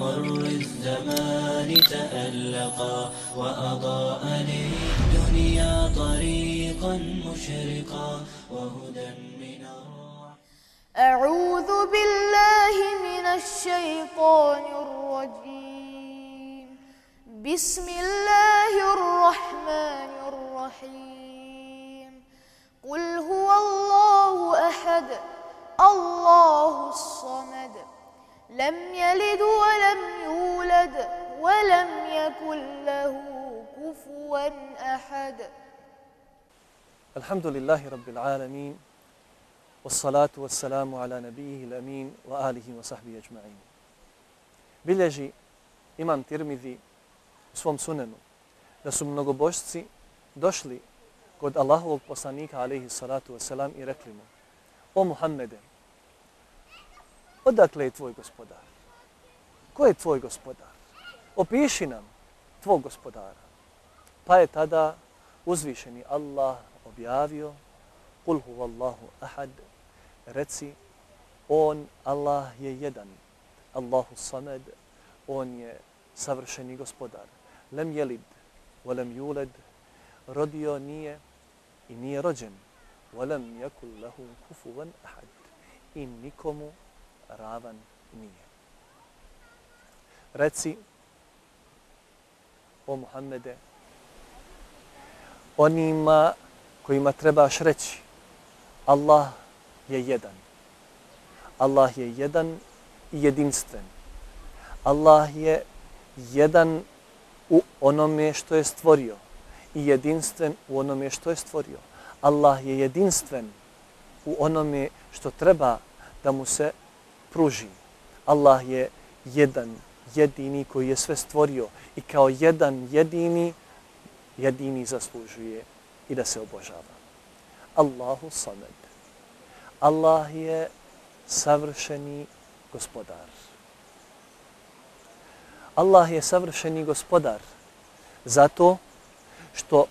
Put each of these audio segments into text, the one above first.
مر الزمان تألقا وأضاء للدنيا طريقا مشرقا وهدى من الرحمن. أعوذ بالله من الشيطان الرجيم. بسم الله الرحمن لم يلد ولم يولد ولم يكن له كفوا أحد الحمد لله رب العالمين والصلاة والسلام على نبيه الأمين وآله وصحبه أجمعين Bilježi imam Tirmidhi u svom sunenu da su mnogobožci došli kod Allahovog poslanika alaihi salatu wasalam i rekli mu O Muhammede, odakle je tvoj gospodar? Ko je tvoj gospodar? Opiši nam tvog gospodara. Pa je tada uzvišeni Allah objavio Kul hu Allahu ahad reci on Allah je jedan Allahu samad on je savršeni gospodar lem jelid volem juled rodio nije i nije rođen volem jakul lahu kufuvan ahad i nikomu ravan nije reci o Muhammede onima kojima trebaš reći Allah je jedan. Allah je jedan i jedinstven. Allah je jedan u onome što je stvorio i jedinstven u onome što je stvorio. Allah je jedinstven u onome što treba da mu se pruži. Allah je jedan, jedini koji je sve stvorio i kao jedan jedini, jedini zaslužuje i da se obožava. Allahu samed. Allah je savršeni gospodar. Allah je savršeni gospodar zato što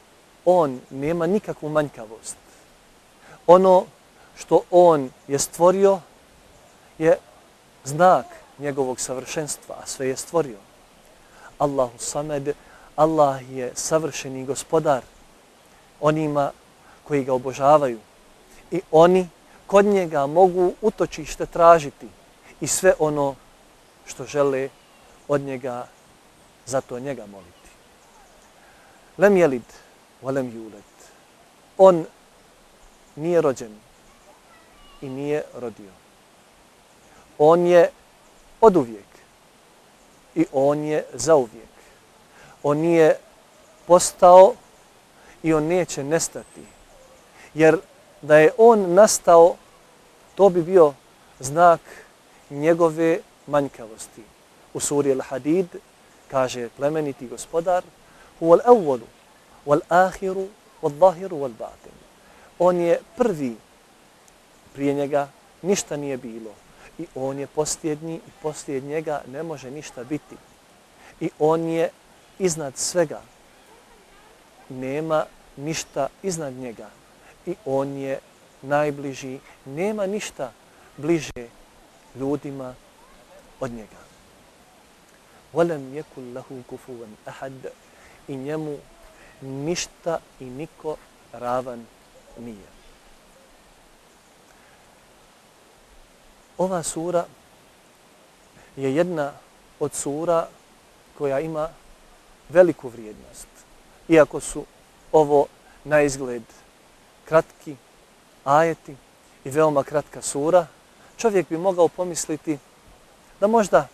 on nema nikakvu manjkavost. Ono što on je stvorio je znak njegovog savršenstva, a sve je stvorio. Allahu samed, Allah je savršeni gospodar onima koji ga obožavaju i oni kod njega mogu utočište tražiti i sve ono što žele od njega, zato njega moliti. Lem jelid, valem julet. On nije rođen i nije rodio. On je od uvijek i on je za uvijek. On nije postao i on neće nestati. Jer da je on nastao, to bi bio znak njegove manjkavosti. U suri Al-Hadid kaže plemeniti gospodar huwa al-awwalu wal-akhiru wal-zahiru wal-batin. On je prvi prije njega ništa nije bilo i on je posljednji i poslije njega ne može ništa biti. I on je iznad svega. Nema ništa iznad njega i on je najbliži. Nema ništa bliže ljudima od njega. Volem yekul lahu kufuvan ahad i njemu ništa i niko ravan nije. Ova sura je jedna od sura koja ima veliku vrijednost. Iako su ovo na izgled kratki ajeti i veoma kratka sura, čovjek bi mogao pomisliti da možda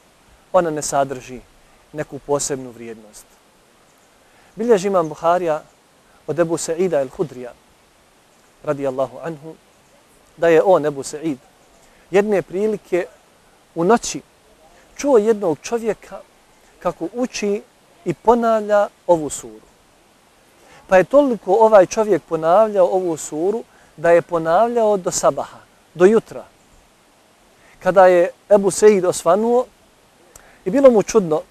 ona ne sadrži neku posebnu vrijednost. Bilježi imam Buharija od Ebu Sa'ida el-Hudrija, radijallahu anhu, da je on, Ebu Sa'id, jedne prilike u noći čuo jednog čovjeka kako uči i ponavlja ovu suru. Pa je toliko ovaj čovjek ponavljao ovu suru da je ponavljao do sabaha, do jutra. Kada je Ebu Sejid osvanuo i bilo mu čudno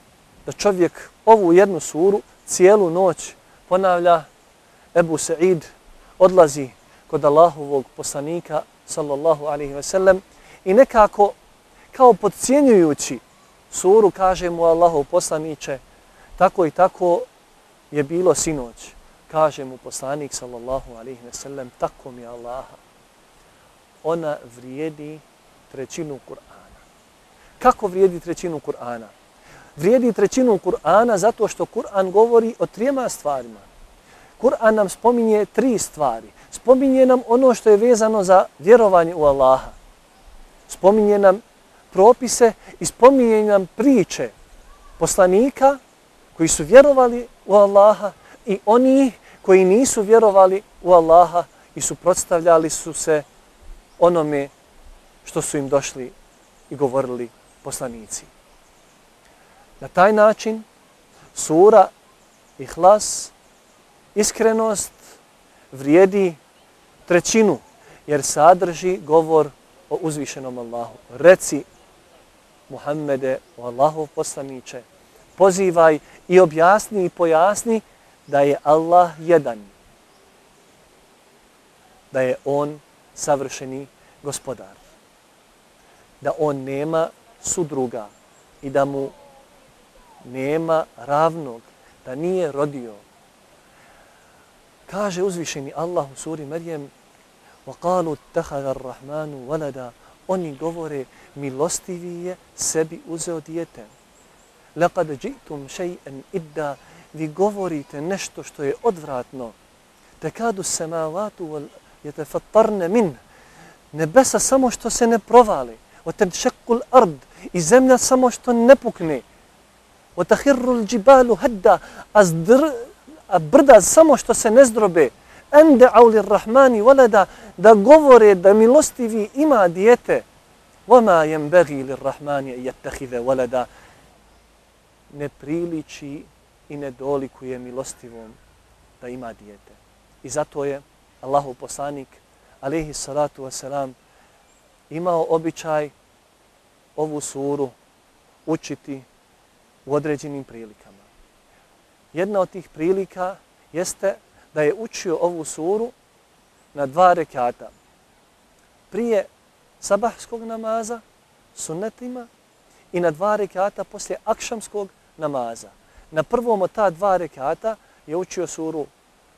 da čovjek ovu jednu suru cijelu noć ponavlja Ebu Sejid odlazi kod Allahovog poslanika sallallahu alaihi ve sellem i nekako kao podcjenjujući suru kaže mu Allahov poslaniće tako i tako je bilo sinoć kaže mu poslanik sallallahu alaihi ve sellem tako mi Allaha ona vrijedi trećinu Kur'ana. Kako vrijedi trećinu Kur'ana? Vrijedi trećinu Kur'ana zato što Kur'an govori o trijema stvarima. Kur'an nam spominje tri stvari. Spominje nam ono što je vezano za vjerovanje u Allaha. Spominje nam propise i spominje nam priče poslanika koji su vjerovali u Allaha i oni koji nisu vjerovali u Allaha i suprotstavljali su se onome što su im došli i govorili poslanici. Na taj način sura Ihlas, iskrenost, vrijedi trećinu, jer sadrži govor o uzvišenom Allahu. Reci Muhammede, o Allahov poslaniče, pozivaj i objasni i pojasni da je Allah jedan. Da je On savršeni gospodar. Da On nema sudruga i da mu nema ravnog, da nije rodio. Kaže uzvišeni Allah u suri Marijem وَقَالُوا اتَّخَذَ الرَّحْمَانُ وَلَدَا Oni govore, milostivi je sebi uzeo dijete. لَقَدْ جِئْتُمْ شَيْئًا إِدَّا Vi govorite nešto što je odvratno. تَكَادُ السَّمَاوَاتُ وَيَتَفَطَّرْنَ مِنْ Nebesa samo što se ne provali. وَتَنْشَقُّ الْأَرْض I zemlja samo što ne pukne. وَتَحِرُّ الْجِبَالُ هَدَّا A brda samo što se ne zdrobe ende auli rahmani walada da govore da milostivi ima dijete. Wama yanbaghi lirrahmani an yattakhidha walada. Ne priliči i ne dolikuje milostivom da ima dijete. I zato je Allahu poslanik alejhi salatu vesselam imao običaj ovu suru učiti u određenim prilikama. Jedna od tih prilika jeste da je učio ovu suru na dva rekata. Prije sabahskog namaza, sunnetima, i na dva rekata poslije akšamskog namaza. Na prvom od ta dva rekata je učio suru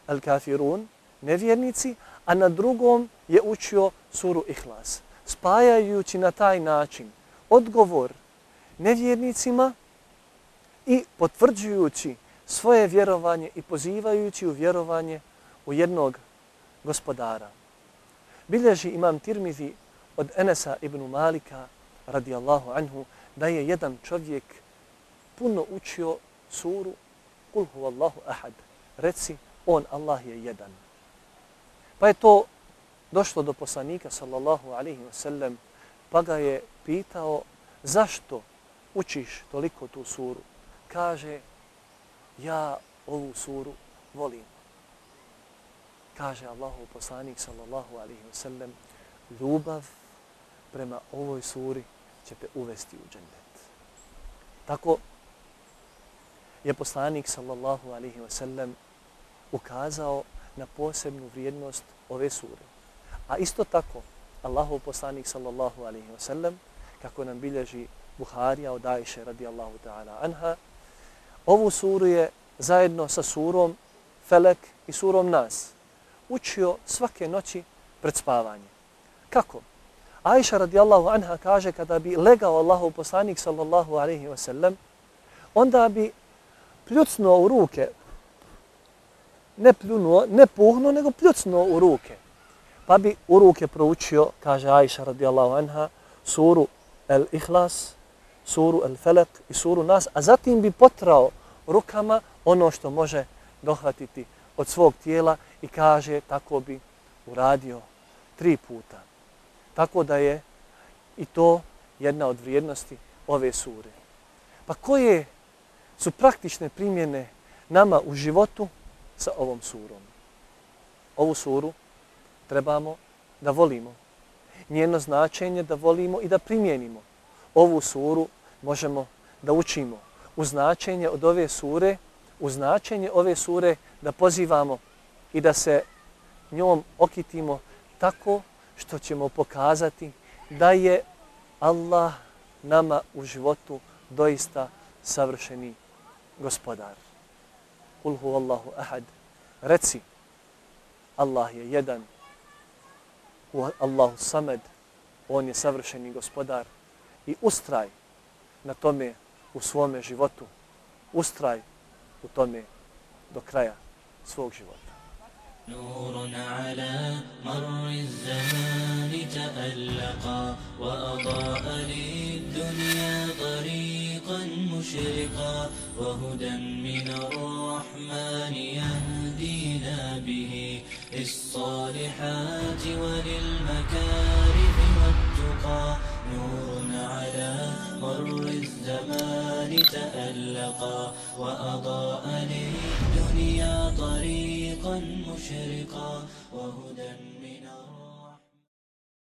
Al-Kafirun, nevjernici, a na drugom je učio suru Ihlas. Spajajući na taj način odgovor nevjernicima i potvrđujući svoje vjerovanje i pozivajući u vjerovanje u jednog gospodara. Bilježi imam Tirmizi od Enesa ibn Malika radijallahu anhu da je jedan čovjek puno učio suru Kul huvallahu ahad. Reci, on Allah je jedan. Pa je to došlo do poslanika sallallahu alaihi wa sallam pa ga je pitao zašto učiš toliko tu suru. Kaže, ja ovu suru volim. Kaže Allahu poslanik sallallahu alaihi wa sallam, ljubav prema ovoj suri će te uvesti u džennet. Tako je poslanik sallallahu alaihi wa sallam ukazao na posebnu vrijednost ove sure. A isto tako, Allahov poslanik sallallahu alaihi wa sallam, kako nam bilježi Buharija od Ajše radijallahu ta'ala anha, Ovu suru je zajedno sa surom Felek i surom Nas učio svake noći pred spavanje. Kako? Aisha radijallahu anha kaže kada bi legao Allahov poslanik sallallahu alaihi wa sallam, onda bi pljucnuo u ruke, ne pljunuo, ne puhnuo, nego pljucnuo u ruke. Pa bi u ruke proučio, kaže Aisha radijallahu anha, suru El-Ihlas, suru El-Felek i suru Nas, a zatim bi potrao rukama ono što može dohvatiti od svog tijela i kaže tako bi uradio tri puta. Tako da je i to jedna od vrijednosti ove sure. Pa koje su praktične primjene nama u životu sa ovom surom? Ovu suru trebamo da volimo. Njeno značenje da volimo i da primijenimo. Ovu suru možemo da učimo. U značenje od ove sure, u značenje ove sure da pozivamo i da se njom okitimo tako što ćemo pokazati da je Allah nama u životu doista savršeni gospodar. Kul hu Allahu ahad. Reci, Allah je jedan. Allahu samed. On je savršeni gospodar. I ustraj na tome u svome životu. Ustraj u tome do kraja svog života. نور على مر الزمان تألقا وأضاء للدنيا طريقا مشرقا وهدى من الرحمن يهدينا به للصالحات وللمكارم تألقا وأضاء للدنيا طريقا مشرقا وهدى